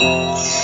Música